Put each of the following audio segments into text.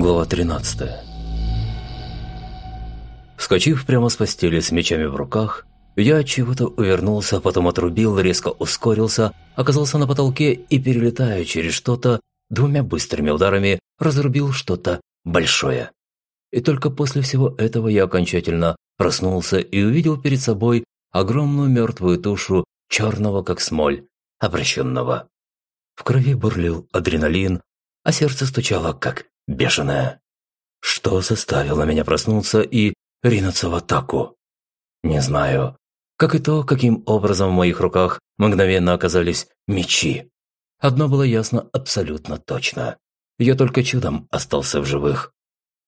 Глава 13 Вскочив прямо с постели с мечами в руках, я от чего-то увернулся, потом отрубил, резко ускорился, оказался на потолке и, перелетая через что-то, двумя быстрыми ударами разрубил что-то большое. И только после всего этого я окончательно проснулся и увидел перед собой огромную мертвую тушу черного, как смоль, обращенного. В крови бурлил адреналин, а сердце стучало, как бешеное. Что заставило меня проснуться и ринуться в атаку? Не знаю. Как и то, каким образом в моих руках мгновенно оказались мечи. Одно было ясно абсолютно точно. Я только чудом остался в живых.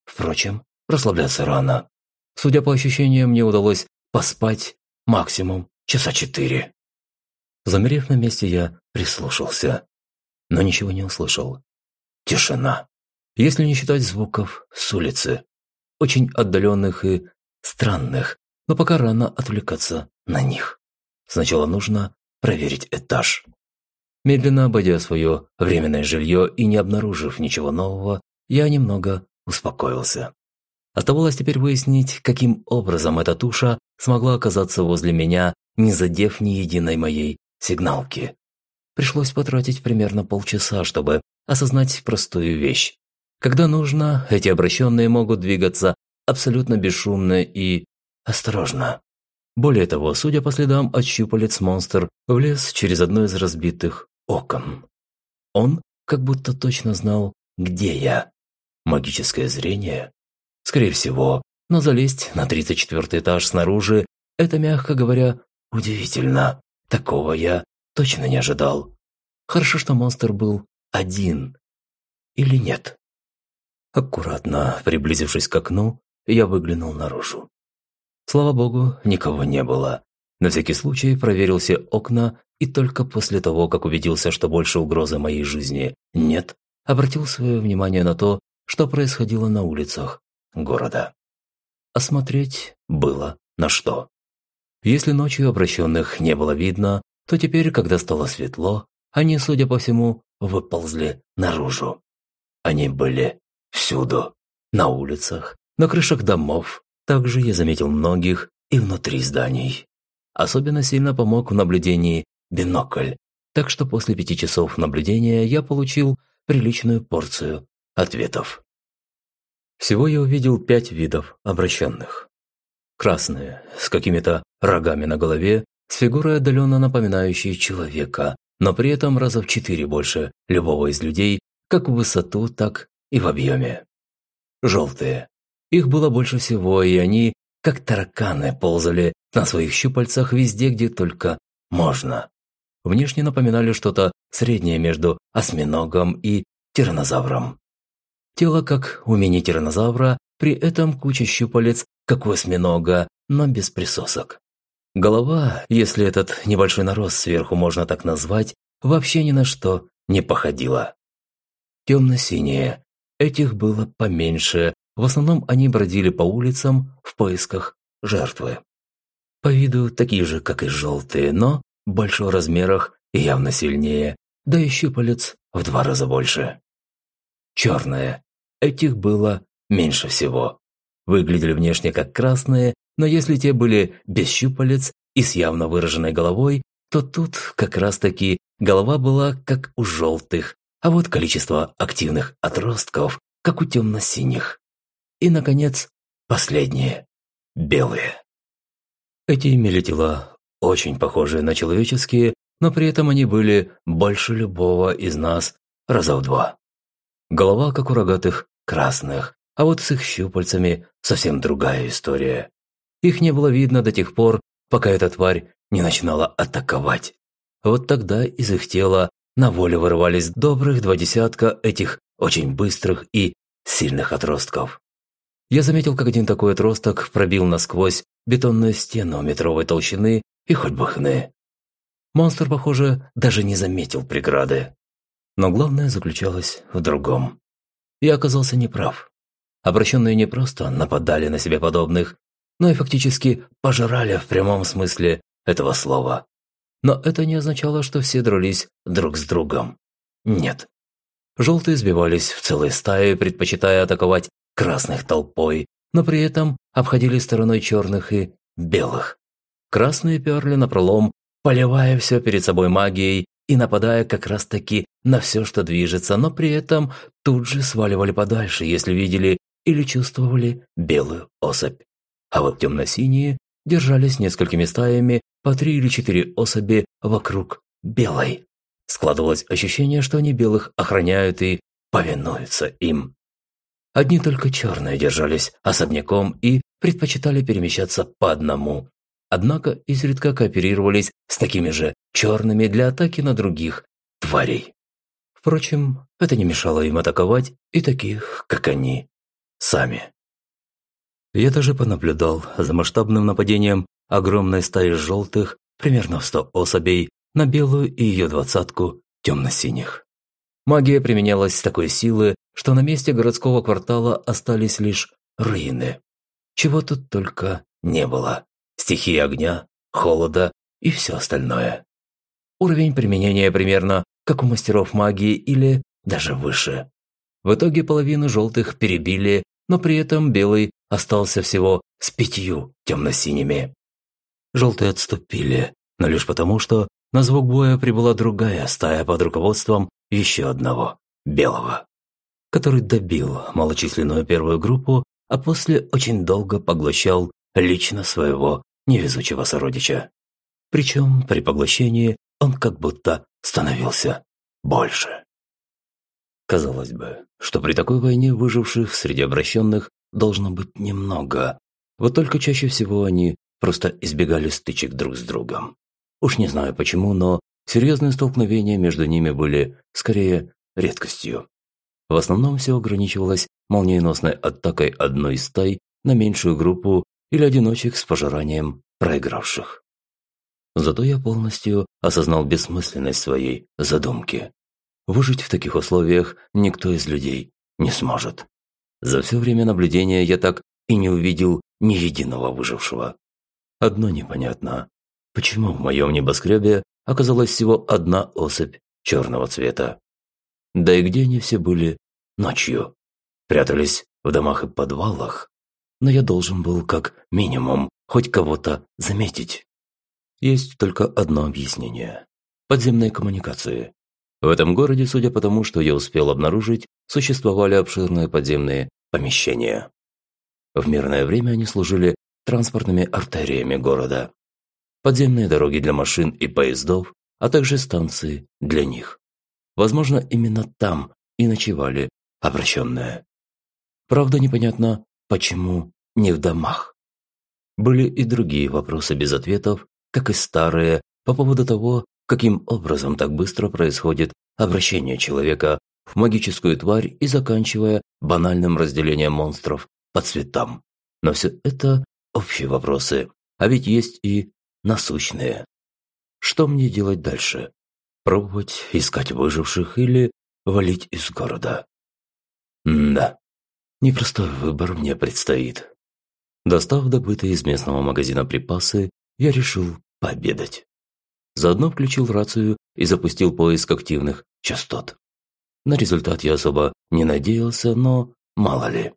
Впрочем, расслабляться рано. Судя по ощущениям, мне удалось поспать максимум часа четыре. Замерев на месте, я прислушался, но ничего не услышал. Тишина если не считать звуков с улицы, очень отдаленных и странных, но пока рано отвлекаться на них. Сначала нужно проверить этаж. Медленно обойдя свое временное жилье и не обнаружив ничего нового, я немного успокоился. Оставалось теперь выяснить, каким образом эта туша смогла оказаться возле меня, не задев ни единой моей сигналки. Пришлось потратить примерно полчаса, чтобы осознать простую вещь. Когда нужно, эти обращенные могут двигаться абсолютно бесшумно и осторожно. Более того, судя по следам от щупалец, монстр влез через одно из разбитых окон. Он как будто точно знал, где я. Магическое зрение? Скорее всего, но залезть на 34 этаж снаружи – это, мягко говоря, удивительно. Такого я точно не ожидал. Хорошо, что монстр был один. Или нет? Аккуратно приблизившись к окну, я выглянул наружу. Слава богу, никого не было. На всякий случай проверил все окна и только после того, как убедился, что больше угрозы моей жизни нет, обратил свое внимание на то, что происходило на улицах города. Осмотреть было на что. Если ночью обращенных не было видно, то теперь, когда стало светло, они, судя по всему, выползли наружу. Они были Всюду. На улицах, на крышах домов. Также я заметил многих и внутри зданий. Особенно сильно помог в наблюдении бинокль. Так что после пяти часов наблюдения я получил приличную порцию ответов. Всего я увидел пять видов обращенных. Красные, с какими-то рогами на голове, с фигурой отдаленно напоминающей человека, но при этом раза в четыре больше любого из людей, как в высоту, так и в объеме. Желтые. Их было больше всего, и они, как тараканы, ползали на своих щупальцах везде, где только можно. Внешне напоминали что-то среднее между осьминогом и тираннозавром. Тело как у мини-тираннозавра, при этом куча щупалец, как у осьминога, но без присосок. Голова, если этот небольшой нарост сверху можно так назвать, вообще ни на что не походила. Темно-синие, Этих было поменьше, в основном они бродили по улицам в поисках жертвы. По виду такие же, как и желтые, но в больших размерах и явно сильнее, да и щупалец в два раза больше. Черные. Этих было меньше всего. Выглядели внешне как красные, но если те были без щупалец и с явно выраженной головой, то тут как раз-таки голова была как у желтых, а вот количество активных отростков, как у темно-синих. И, наконец, последние – белые. Эти имели тела, очень похожие на человеческие, но при этом они были больше любого из нас раза в два. Голова, как у рогатых, красных, а вот с их щупальцами совсем другая история. Их не было видно до тех пор, пока эта тварь не начинала атаковать. Вот тогда из их тела на волю вырывались добрых два десятка этих очень быстрых и сильных отростков. Я заметил, как один такой отросток пробил насквозь бетонную стену метровой толщины и хоть бы хны. Монстр, похоже, даже не заметил преграды. Но главное заключалось в другом. Я оказался неправ. Обращенные не просто нападали на себе подобных, но и фактически пожирали в прямом смысле этого слова. Но это не означало, что все дрались друг с другом. Нет. желтые сбивались в целые стаи, предпочитая атаковать красных толпой, но при этом обходили стороной черных и белых. Красные перли напролом, поливая все перед собой магией и нападая как раз-таки на все, что движется, но при этом тут же сваливали подальше, если видели или чувствовали белую особь. А вот темно-синие держались несколькими стаями по три или четыре особи вокруг белой. Складывалось ощущение, что они белых охраняют и повинуются им. Одни только черные держались особняком и предпочитали перемещаться по одному. Однако изредка кооперировались с такими же черными для атаки на других тварей. Впрочем, это не мешало им атаковать и таких, как они, сами. Я даже понаблюдал за масштабным нападением огромной стаи желтых, примерно в сто особей, на белую и ее двадцатку темно-синих. Магия применялась с такой силы, что на месте городского квартала остались лишь руины. Чего тут только не было. Стихии огня, холода и все остальное. Уровень применения примерно как у мастеров магии или даже выше. В итоге половину желтых перебили, но при этом белый остался всего с пятью темно-синими. Желтые отступили, но лишь потому, что на звук боя прибыла другая стая под руководством еще одного, белого, который добил малочисленную первую группу, а после очень долго поглощал лично своего невезучего сородича. Причем при поглощении он как будто становился больше. Казалось бы, что при такой войне выживших среди обращенных должно быть немного. Вот только чаще всего они просто избегали стычек друг с другом. Уж не знаю почему, но серьезные столкновения между ними были скорее редкостью. В основном все ограничивалось молниеносной атакой одной стай на меньшую группу или одиночек с пожиранием проигравших. Зато я полностью осознал бессмысленность своей задумки. Выжить в таких условиях никто из людей не сможет. За все время наблюдения я так и не увидел ни единого выжившего. Одно непонятно. Почему в моем небоскребе оказалась всего одна особь черного цвета? Да и где они все были ночью? Прятались в домах и подвалах? Но я должен был, как минимум, хоть кого-то заметить. Есть только одно объяснение. Подземные коммуникации. В этом городе, судя по тому, что я успел обнаружить, существовали обширные подземные помещения. В мирное время они служили транспортными артериями города подземные дороги для машин и поездов, а также станции для них. Возможно, именно там и ночевали обращенные. Правда, непонятно, почему не в домах. Были и другие вопросы без ответов, как и старые, по поводу того, каким образом так быстро происходит обращение человека в магическую тварь и заканчивая банальным разделением монстров по цветам. Но все это общие вопросы, а ведь есть и насущные. Что мне делать дальше? Пробовать искать выживших или валить из города? М да, непростой выбор мне предстоит. Достав добытые из местного магазина припасы, я решил пообедать. Заодно включил рацию и запустил поиск активных частот. На результат я особо не надеялся, но мало ли.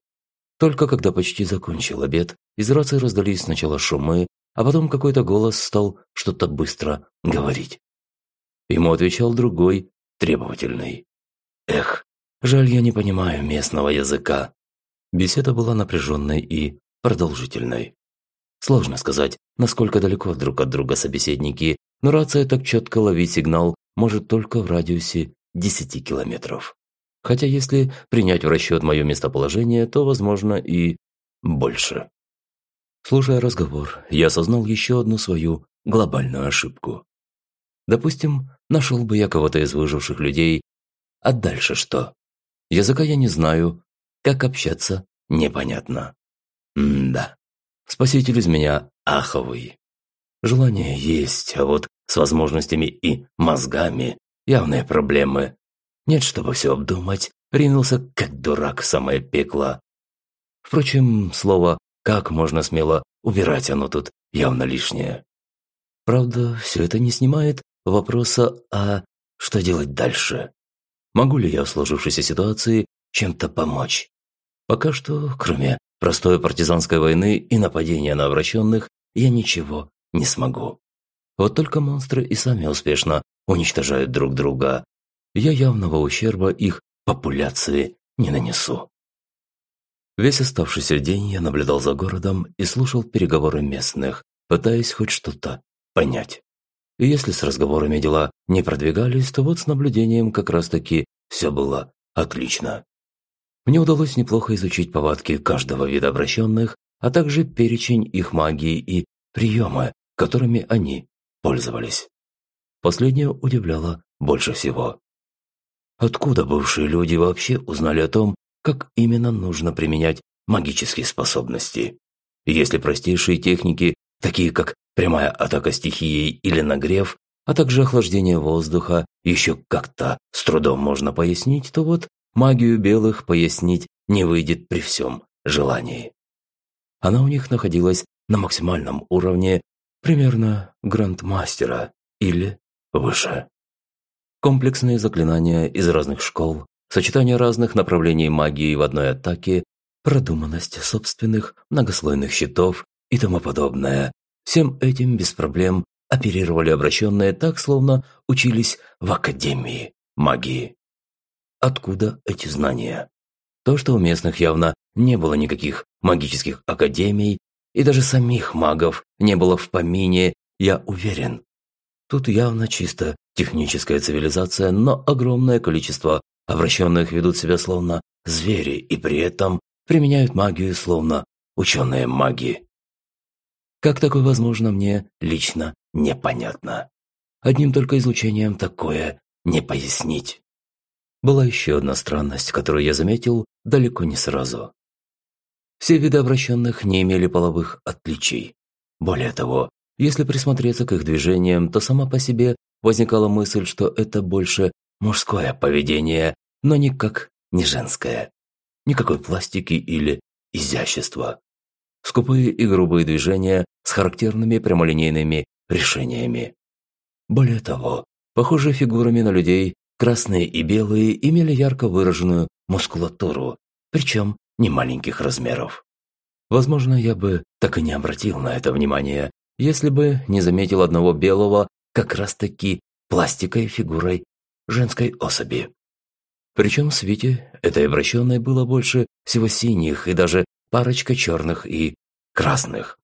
Только когда почти закончил обед, из рации раздались сначала шумы, а потом какой-то голос стал что-то быстро говорить. Ему отвечал другой, требовательный. Эх, жаль, я не понимаю местного языка. Беседа была напряженной и продолжительной. Сложно сказать, насколько далеко друг от друга собеседники, но рация так четко ловить сигнал может только в радиусе 10 километров. Хотя если принять в расчет мое местоположение, то, возможно, и больше. Слушая разговор, я осознал еще одну свою глобальную ошибку. Допустим, нашел бы я кого-то из выживших людей, а дальше что? Языка я не знаю, как общаться непонятно. М-да, спаситель из меня аховый. Желание есть, а вот с возможностями и мозгами явные проблемы. Нет, чтобы все обдумать, ринулся как дурак в самое пекло. Впрочем, слово как можно смело убирать оно тут явно лишнее? Правда, все это не снимает вопроса, а что делать дальше? Могу ли я в сложившейся ситуации чем-то помочь? Пока что, кроме простой партизанской войны и нападения на обращенных, я ничего не смогу. Вот только монстры и сами успешно уничтожают друг друга. Я явного ущерба их популяции не нанесу. Весь оставшийся день я наблюдал за городом и слушал переговоры местных, пытаясь хоть что-то понять. И если с разговорами дела не продвигались, то вот с наблюдением как раз-таки все было отлично. Мне удалось неплохо изучить повадки каждого вида обращенных, а также перечень их магии и приемы, которыми они пользовались. Последнее удивляло больше всего. Откуда бывшие люди вообще узнали о том, как именно нужно применять магические способности. Если простейшие техники, такие как прямая атака стихией или нагрев, а также охлаждение воздуха, еще как-то с трудом можно пояснить, то вот магию белых пояснить не выйдет при всем желании. Она у них находилась на максимальном уровне, примерно грандмастера или выше. Комплексные заклинания из разных школ, сочетание разных направлений магии в одной атаке, продуманность собственных многослойных щитов и тому подобное. Всем этим без проблем оперировали обращенные так, словно учились в Академии магии. Откуда эти знания? То, что у местных явно не было никаких магических академий, и даже самих магов не было в помине, я уверен. Тут явно чисто техническая цивилизация, но огромное количество Обращенных ведут себя словно звери и при этом применяют магию словно ученые маги. Как такое возможно, мне лично непонятно. Одним только излучением такое не пояснить. Была еще одна странность, которую я заметил далеко не сразу. Все виды обращенных не имели половых отличий. Более того, если присмотреться к их движениям, то сама по себе возникала мысль, что это больше мужское поведение, но никак не женское. Никакой пластики или изящества. Скупые и грубые движения с характерными прямолинейными решениями. Более того, похожие фигурами на людей, красные и белые имели ярко выраженную мускулатуру, причем не маленьких размеров. Возможно, я бы так и не обратил на это внимание, если бы не заметил одного белого как раз-таки пластикой фигурой женской особи. Причем в свете этой обращенной было больше всего синих и даже парочка черных и красных.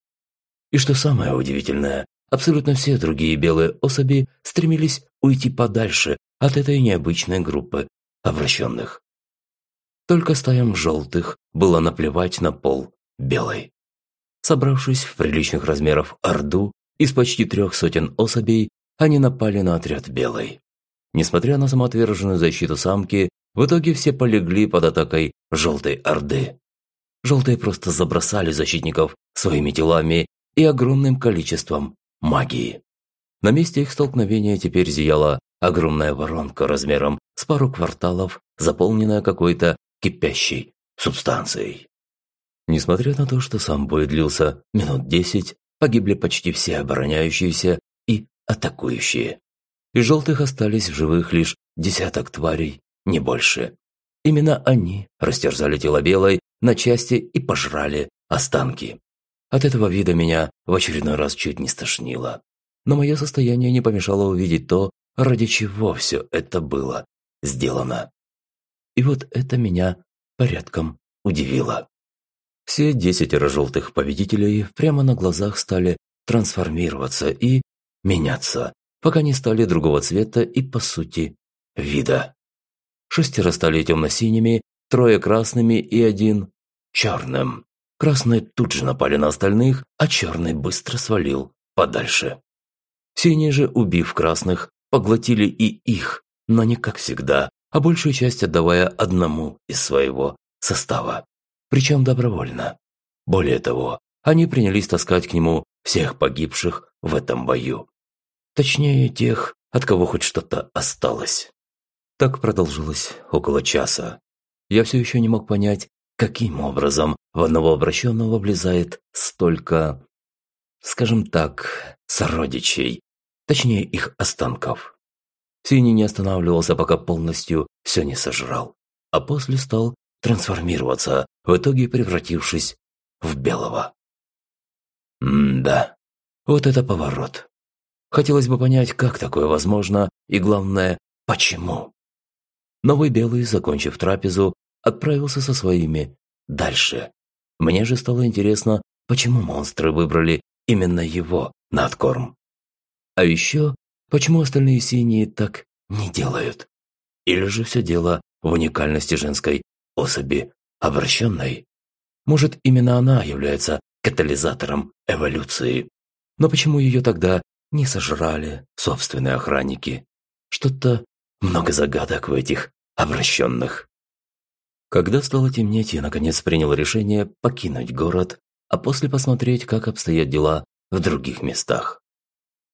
И что самое удивительное, абсолютно все другие белые особи стремились уйти подальше от этой необычной группы обращенных. Только стаям желтых было наплевать на пол белой. Собравшись в приличных размеров орду из почти трех сотен особей, они напали на отряд белой. Несмотря на самоотверженную защиту самки, в итоге все полегли под атакой Желтой Орды. Желтые просто забросали защитников своими телами и огромным количеством магии. На месте их столкновения теперь зияла огромная воронка размером с пару кварталов, заполненная какой-то кипящей субстанцией. Несмотря на то, что сам бой длился минут десять, погибли почти все обороняющиеся и атакующие. Из желтых остались в живых лишь десяток тварей, не больше. Именно они растерзали тело белой на части и пожрали останки. От этого вида меня в очередной раз чуть не стошнило. Но мое состояние не помешало увидеть то, ради чего все это было сделано. И вот это меня порядком удивило. Все десятеро желтых победителей прямо на глазах стали трансформироваться и меняться, пока не стали другого цвета и, по сути, вида. Шестеро стали темно-синими, трое красными и один черным. Красные тут же напали на остальных, а черный быстро свалил подальше. Синие же, убив красных, поглотили и их, но не как всегда, а большую часть отдавая одному из своего состава. Причем добровольно. Более того, они принялись таскать к нему всех погибших в этом бою. Точнее, тех, от кого хоть что-то осталось. Так продолжилось около часа. Я все еще не мог понять, каким образом в одного обращенного влезает столько, скажем так, сородичей, точнее их останков. Синий не останавливался, пока полностью все не сожрал, а после стал трансформироваться, в итоге превратившись в белого. М-да, вот это поворот. Хотелось бы понять, как такое возможно, и главное, почему. Новый белый, закончив трапезу, отправился со своими дальше. Мне же стало интересно, почему монстры выбрали именно его на откорм. А еще, почему остальные синие так не делают? Или же все дело в уникальности женской особи обращенной? Может, именно она является катализатором эволюции? Но почему ее тогда не сожрали собственные охранники? Что-то много загадок в этих обращенных. Когда стало темнеть, я наконец принял решение покинуть город, а после посмотреть, как обстоят дела в других местах.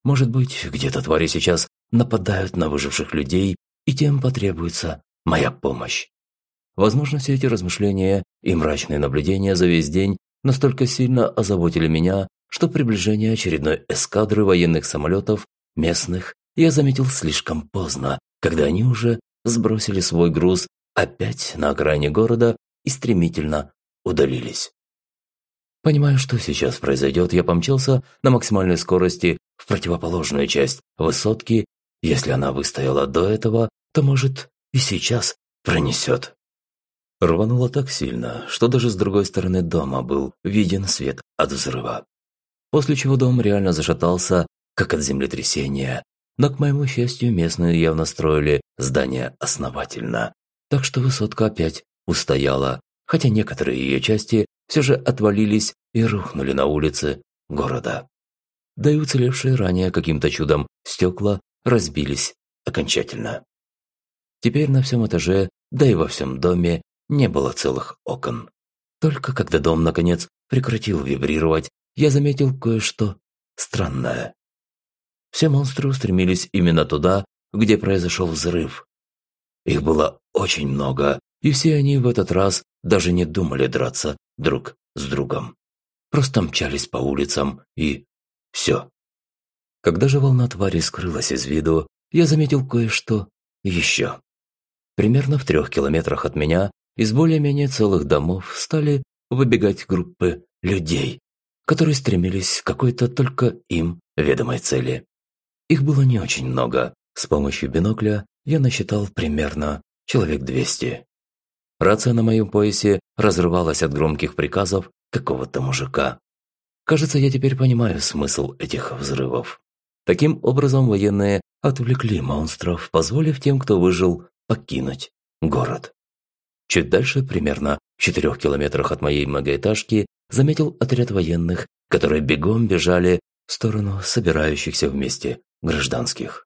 Может быть, где-то твари сейчас нападают на выживших людей, и тем потребуется моя помощь. Возможно, все эти размышления и мрачные наблюдения за весь день настолько сильно озаботили меня, что приближение очередной эскадры военных самолетов местных я заметил слишком поздно, когда они уже сбросили свой груз опять на окраине города и стремительно удалились. Понимая, что сейчас произойдет, я помчался на максимальной скорости в противоположную часть высотки. Если она выстояла до этого, то, может, и сейчас пронесет. Рвануло так сильно, что даже с другой стороны дома был виден свет от взрыва. После чего дом реально зашатался, как от землетрясения. Но, к моему счастью, местные явно строили здание основательно, так что высотка опять устояла, хотя некоторые ее части все же отвалились и рухнули на улице города. Да и уцелевшие ранее каким-то чудом стекла разбились окончательно. Теперь на всем этаже, да и во всем доме не было целых окон. Только когда дом, наконец, прекратил вибрировать, я заметил кое-что странное. Все монстры устремились именно туда, где произошел взрыв. Их было очень много, и все они в этот раз даже не думали драться друг с другом. Просто мчались по улицам и все. Когда же волна твари скрылась из виду, я заметил кое-что еще. Примерно в трех километрах от меня из более-менее целых домов стали выбегать группы людей, которые стремились к какой-то только им ведомой цели. Их было не очень много. С помощью бинокля я насчитал примерно человек 200. Рация на моем поясе разрывалась от громких приказов какого-то мужика. Кажется, я теперь понимаю смысл этих взрывов. Таким образом, военные отвлекли монстров, позволив тем, кто выжил, покинуть город. Чуть дальше, примерно в четырех километрах от моей многоэтажки, заметил отряд военных, которые бегом бежали в сторону собирающихся вместе гражданских.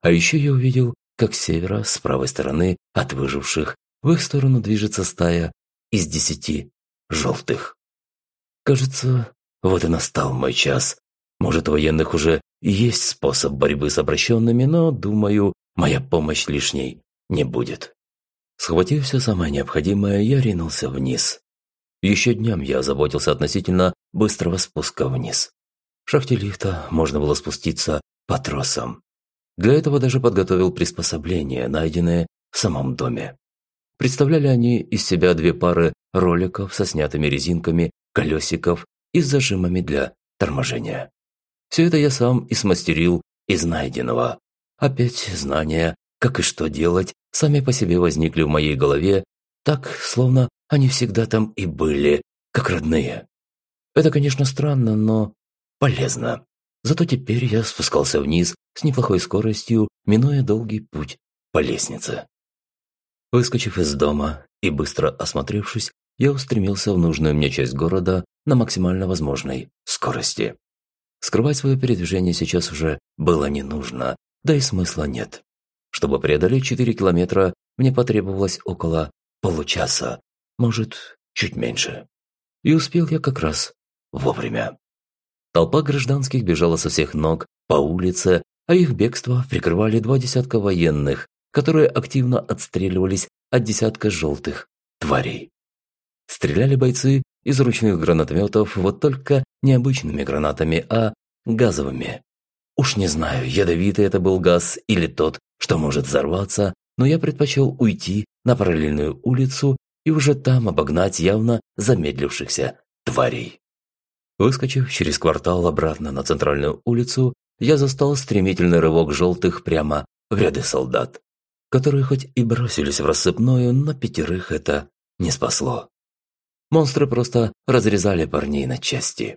А еще я увидел, как с севера, с правой стороны от выживших, в их сторону движется стая из десяти желтых. Кажется, вот и настал мой час. Может, у военных уже есть способ борьбы с обращенными, но, думаю, моя помощь лишней не будет. Схватив все самое необходимое, я ринулся вниз. Еще днем я озаботился относительно быстрого спуска вниз. В шахте лифта можно было спуститься по тросам. Для этого даже подготовил приспособления, найденные в самом доме. Представляли они из себя две пары роликов со снятыми резинками, колесиков и с зажимами для торможения. Все это я сам и смастерил из найденного. Опять знания, как и что делать, сами по себе возникли в моей голове, так, словно они всегда там и были, как родные. Это, конечно, странно, но полезно. Зато теперь я спускался вниз с неплохой скоростью, минуя долгий путь по лестнице. Выскочив из дома и быстро осмотревшись, я устремился в нужную мне часть города на максимально возможной скорости. Скрывать свое передвижение сейчас уже было не нужно, да и смысла нет. Чтобы преодолеть 4 километра, мне потребовалось около получаса, может, чуть меньше. И успел я как раз вовремя. Толпа гражданских бежала со всех ног по улице, а их бегство прикрывали два десятка военных, которые активно отстреливались от десятка желтых тварей. Стреляли бойцы из ручных гранатометов, вот только не обычными гранатами, а газовыми. Уж не знаю, ядовитый это был газ или тот, что может взорваться, но я предпочел уйти на параллельную улицу и уже там обогнать явно замедлившихся тварей. Выскочив через квартал обратно на центральную улицу, я застал стремительный рывок желтых прямо в ряды солдат, которые хоть и бросились в рассыпную, но пятерых это не спасло. Монстры просто разрезали парней на части.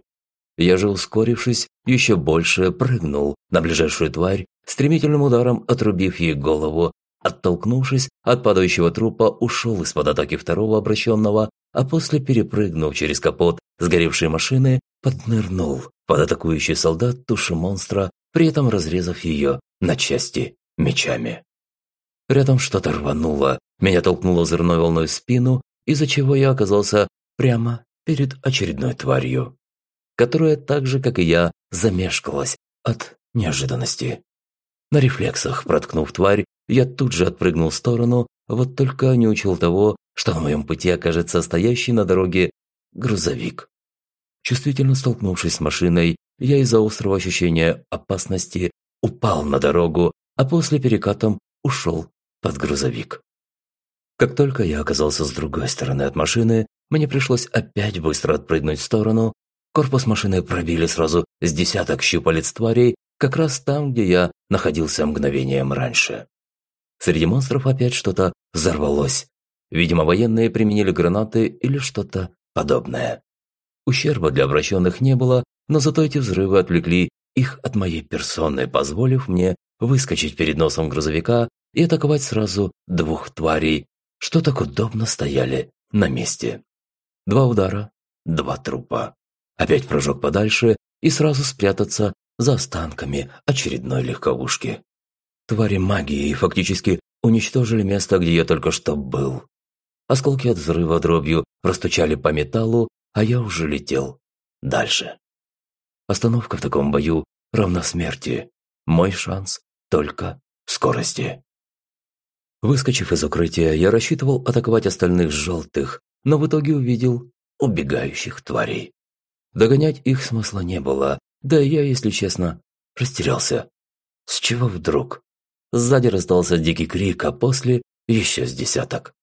Я же, ускорившись, еще больше прыгнул на ближайшую тварь, стремительным ударом отрубив ей голову, оттолкнувшись от падающего трупа, ушел из-под атаки второго обращенного, а после, перепрыгнув через капот сгоревшей машины, поднырнул под атакующий солдат туши монстра, при этом разрезав ее на части мечами. Рядом что-то рвануло, меня толкнуло взрывной волной в спину, из-за чего я оказался прямо перед очередной тварью которая так же, как и я, замешкалась от неожиданности. На рефлексах, проткнув тварь, я тут же отпрыгнул в сторону, вот только не учел того, что на моем пути окажется стоящий на дороге грузовик. Чувствительно столкнувшись с машиной, я из-за острого ощущения опасности упал на дорогу, а после перекатом ушел под грузовик. Как только я оказался с другой стороны от машины, мне пришлось опять быстро отпрыгнуть в сторону, Корпус машины пробили сразу с десяток щупалец тварей, как раз там, где я находился мгновением раньше. Среди монстров опять что-то взорвалось. Видимо, военные применили гранаты или что-то подобное. Ущерба для обращенных не было, но зато эти взрывы отвлекли их от моей персоны, позволив мне выскочить перед носом грузовика и атаковать сразу двух тварей, что так удобно стояли на месте. Два удара, два трупа опять прыжок подальше и сразу спрятаться за останками очередной легковушки. Твари магии фактически уничтожили место, где я только что был. Осколки от взрыва дробью простучали по металлу, а я уже летел дальше. Остановка в таком бою равна смерти. Мой шанс только в скорости. Выскочив из укрытия, я рассчитывал атаковать остальных желтых, но в итоге увидел убегающих тварей. Догонять их смысла не было, да я, если честно, растерялся. С чего вдруг? Сзади раздался дикий крик, а после еще с десяток.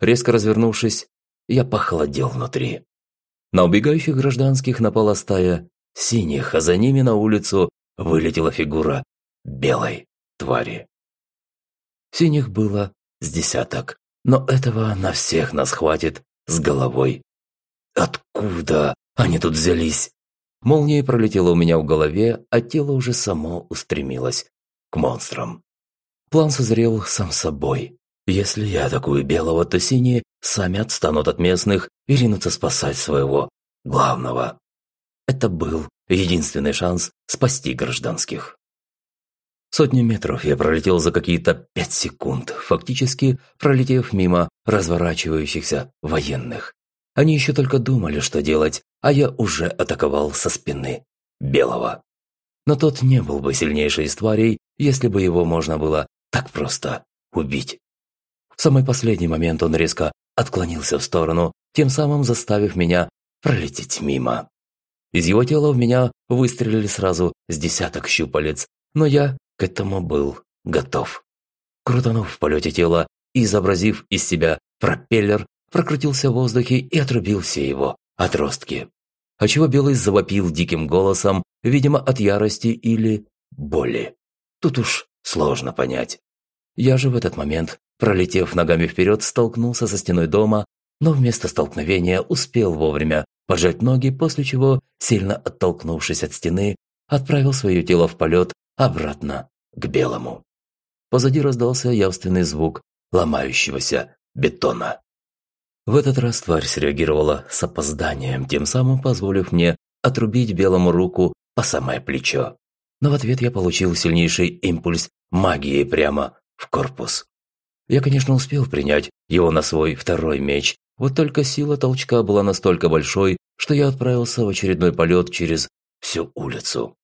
Резко развернувшись, я похолодел внутри. На убегающих гражданских напала стая синих, а за ними на улицу вылетела фигура белой твари. Синих было с десяток, но этого на всех нас хватит с головой. Откуда они тут взялись. Молния пролетела у меня в голове, а тело уже само устремилось к монстрам. План созрел сам собой. Если я атакую белого, то синие сами отстанут от местных и ринутся спасать своего главного. Это был единственный шанс спасти гражданских. Сотни метров я пролетел за какие-то пять секунд, фактически пролетев мимо разворачивающихся военных. Они еще только думали, что делать, а я уже атаковал со спины Белого. Но тот не был бы сильнейшей из тварей, если бы его можно было так просто убить. В самый последний момент он резко отклонился в сторону, тем самым заставив меня пролететь мимо. Из его тела в меня выстрелили сразу с десяток щупалец, но я к этому был готов. Крутанув в полете тело и изобразив из себя пропеллер, прокрутился в воздухе и отрубил все его отростки отчего Белый завопил диким голосом, видимо, от ярости или боли. Тут уж сложно понять. Я же в этот момент, пролетев ногами вперед, столкнулся со стеной дома, но вместо столкновения успел вовремя пожать ноги, после чего, сильно оттолкнувшись от стены, отправил свое тело в полет обратно к белому. Позади раздался явственный звук ломающегося бетона. В этот раз тварь среагировала с опозданием, тем самым позволив мне отрубить белому руку по самое плечо. Но в ответ я получил сильнейший импульс магии прямо в корпус. Я, конечно, успел принять его на свой второй меч, вот только сила толчка была настолько большой, что я отправился в очередной полет через всю улицу.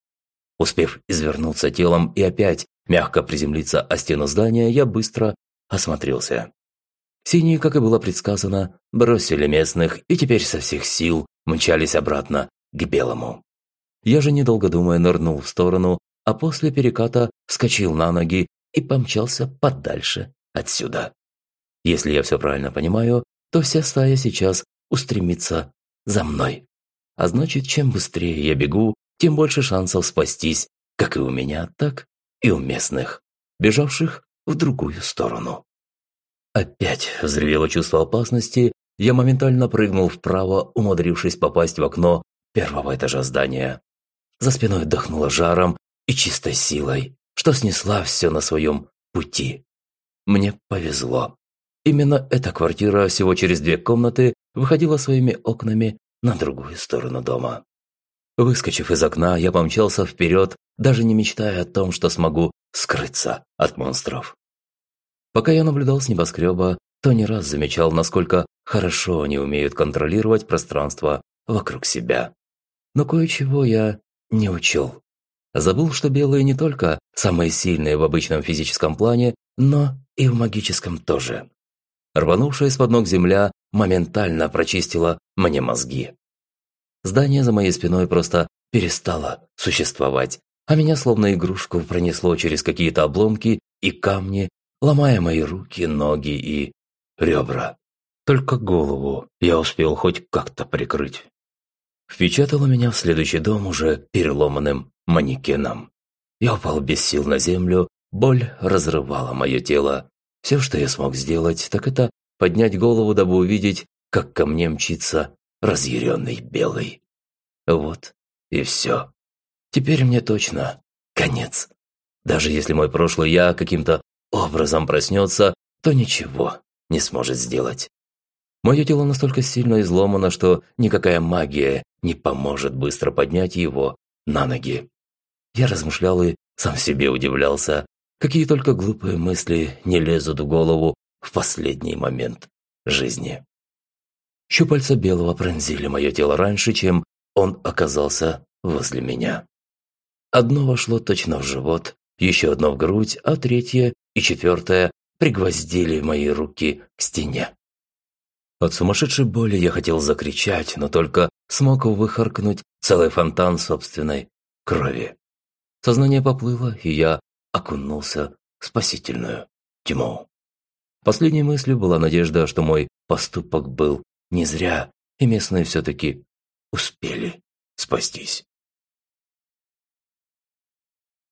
Успев извернуться телом и опять мягко приземлиться о стену здания, я быстро осмотрелся. Синие, как и было предсказано, бросили местных и теперь со всех сил мчались обратно к белому. Я же, недолго думая, нырнул в сторону, а после переката вскочил на ноги и помчался подальше отсюда. Если я все правильно понимаю, то вся стая сейчас устремится за мной. А значит, чем быстрее я бегу, тем больше шансов спастись, как и у меня, так и у местных, бежавших в другую сторону. Опять взревело чувство опасности, я моментально прыгнул вправо, умудрившись попасть в окно первого этажа здания. За спиной вдохнуло жаром и чистой силой, что снесла все на своем пути. Мне повезло. Именно эта квартира всего через две комнаты выходила своими окнами на другую сторону дома. Выскочив из окна, я помчался вперед, даже не мечтая о том, что смогу скрыться от монстров. Пока я наблюдал с небоскреба, то не раз замечал, насколько хорошо они умеют контролировать пространство вокруг себя. Но кое-чего я не учел. Забыл, что белые не только самые сильные в обычном физическом плане, но и в магическом тоже. Рванувшая из-под ног земля моментально прочистила мне мозги. Здание за моей спиной просто перестало существовать, а меня словно игрушку пронесло через какие-то обломки и камни, ломая мои руки, ноги и ребра. Только голову я успел хоть как-то прикрыть. Впечатало меня в следующий дом уже переломанным манекеном. Я упал без сил на землю, боль разрывала мое тело. Все, что я смог сделать, так это поднять голову, дабы увидеть, как ко мне мчится разъяренный белый. Вот и все. Теперь мне точно конец. Даже если мой прошлый я каким-то образом проснется, то ничего не сможет сделать. Мое тело настолько сильно изломано, что никакая магия не поможет быстро поднять его на ноги. Я размышлял и сам себе удивлялся, какие только глупые мысли не лезут в голову в последний момент жизни. Щупальца белого пронзили мое тело раньше, чем он оказался возле меня. Одно вошло точно в живот, еще одно в грудь, а третье и четвертое пригвоздили мои руки к стене. От сумасшедшей боли я хотел закричать, но только смог выхаркнуть целый фонтан собственной крови. Сознание поплыло, и я окунулся в спасительную тьму. Последней мыслью была надежда, что мой поступок был не зря, и местные все-таки успели спастись.